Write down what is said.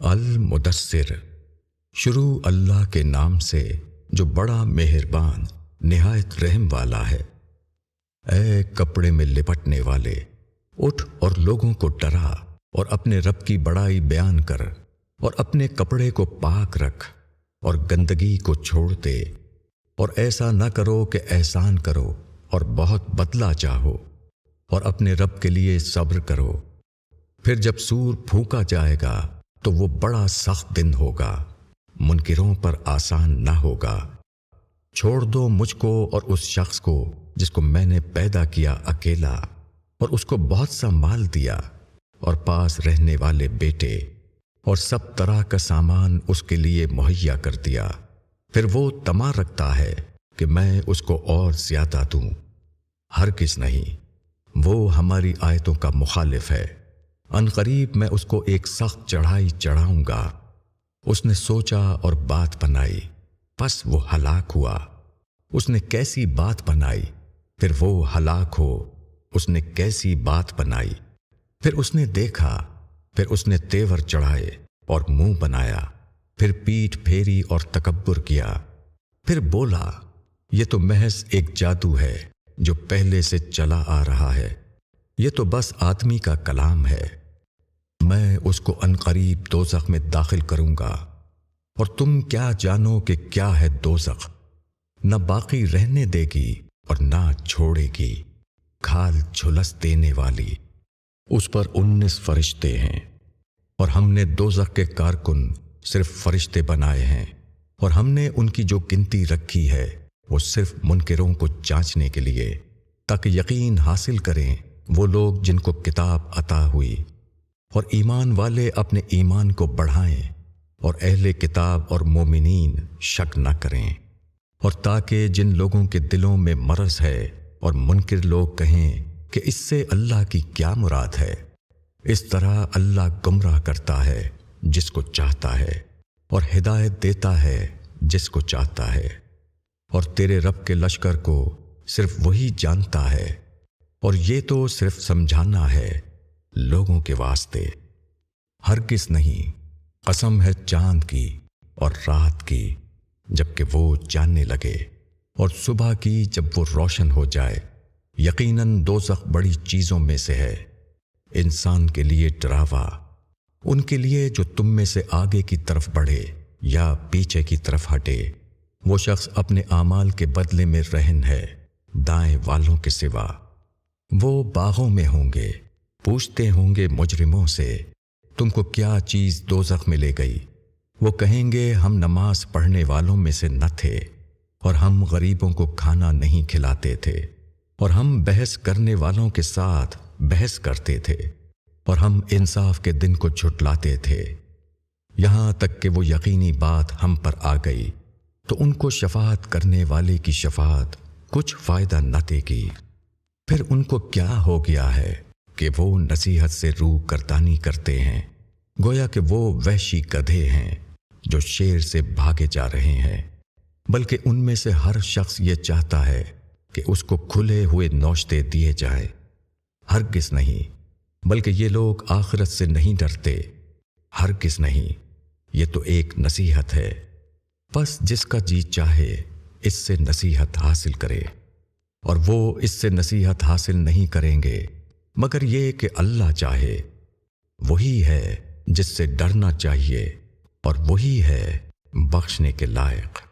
المدثر، شروع اللہ کے نام سے جو بڑا مہربان، نہایت رحم والا ہے۔ اے کپڑے میں لپٹنے والے، اٹھ اور لوگوں کو ڈرا اور اپنے رب کی بڑائی بیان کر اور اپنے کپڑے کو پاک رکھ اور گندگی کو چھوڑ دے اور ایسا نہ کرو کہ احسان کرو اور بہت بدلہ چاہو اور اپنے رب کے لیے صبر کرو۔ پھر جب سور پھونکا جائے گا تو وہ بڑا سخت دن ہوگا۔ منکروں پر آسان نہ ہوگا۔ چھوڑ دو مجھ کو اور اس شخص کو جس کو میں نے پیدا کیا اکیلا اور اس کو بہت سا مال دیا اور پاس رہنے والے بیٹے اور سب طرح کا سامان اس کے لیے مہیا کر دیا۔ پھر وہ تما رکھتا ہے کہ میں اس کو اور زیادہ دوں۔ ہر کس نہیں۔ وہ ہماری آیتوں کا مخالف ہے۔ ان قریب میں اس کو ایک سخت چڑھائی چڑھاؤں گا۔ اس نے سوچا اور بات بنائی۔ بس وہ ہلاک ہوا۔ اس نے کیسی بات بنائی؟ پھر وہ ہلاک ہو۔ اس نے کیسی بات بنائی؟ پھر اس نے دیکھا۔ پھر اس نے تیور چڑھائے اور منہ بنایا۔ پھر پیٹ پھیری اور تکبر کیا۔ پھر بولا، یہ تو محض ایک جادو ہے جو پہلے سے چلا آ رہا ہے۔ یہ تو بس آدمی کا کلام ہے۔ میں اس کو انقریب دوزخ میں داخل کروں گا۔ اور تم کیا جانو کہ کیا ہے دوزخ؟ نہ باقی رہنے دے گی اور نہ چھوڑے گی۔ کھال جھلس دینے والی۔ اس پر انیس فرشتے ہیں۔ اور ہم نے دوزخ کے کارکن صرف فرشتے بنائے ہیں۔ اور ہم نے ان کی جو گنتی رکھی ہے، وہ صرف منکروں کو جانچنے کے لیے۔ تاکہ یقین حاصل کریں وہ لوگ جن کو کتاب عطا ہوئی۔ اور ایمان والے اپنے ایمان کو بڑھائیں اور اہل کتاب اور مومنین شک نہ کریں اور تاکہ جن لوگوں کے دلوں میں مرض ہے اور منکر لوگ کہیں کہ اس سے اللہ کی کیا مراد ہے، اس طرح اللہ گمراہ کرتا ہے جس کو چاہتا ہے اور ہدایت دیتا ہے جس کو چاہتا ہے۔ اور تیرے رب کے لشکر کو صرف وہی جانتا ہے، اور یہ تو صرف سمجھانا ہے۔ لوگوں کے واسطے۔ ہر کس نہیں، قسم ہے چاند کی اور رات کی جبکہ وہ جاننے لگے۔ اور صبح کی جب وہ روشن ہو جائے، یقیناً دو بڑی چیزوں میں سے ہے۔ انسان کے لیے ڈراوا، ان کے لیے جو تم میں سے آگے کی طرف بڑھے یا پیچھے کی طرف ہٹے۔ وہ شخص اپنے اعمال کے بدلے میں رہن ہے، دائیں والوں کے سوا۔ وہ باغوں میں ہوں گے۔ پوچھتے ہوں گے مجرموں سے، تم کو کیا چیز دو میں لے گئی؟ وہ کہیں گے، ہم نماز پڑھنے والوں میں سے نہ تھے، اور ہم غریبوں کو کھانا نہیں کھلاتے تھے، اور ہم بحث کرنے والوں کے ساتھ بحث کرتے تھے، اور ہم انصاف کے دن کو جھٹلاتے تھے۔ یہاں تک کہ وہ یقینی بات ہم پر آ گئی، تو ان کو شفاعت کرنے والے کی شفاعت کچھ فائدہ نہ دے گی۔ پھر ان کو کیا ہو گیا ہے؟ کہ وہ نصیحت سے روح کردانی کرتے ہیں۔ گویا کہ وہ وحشی گدھے ہیں جو شیر سے بھاگے جا رہے ہیں۔ بلکہ ان میں سے ہر شخص یہ چاہتا ہے کہ اس کو کھلے ہوئے نوشتے دیے جائے ہر کس نہیں، بلکہ یہ لوگ آخرت سے نہیں ڈرتے۔ ہر کس نہیں، یہ تو ایک نصیحت ہے۔ بس جس کا جی چاہے، اس سے نصیحت حاصل کرے۔ اور وہ اس سے نصیحت حاصل نہیں کریں گے۔ مگر یہ کہ اللہ چاہے، وہی ہے جس سے ڈرنا چاہیے اور وہی ہے بخشنے کے لائق۔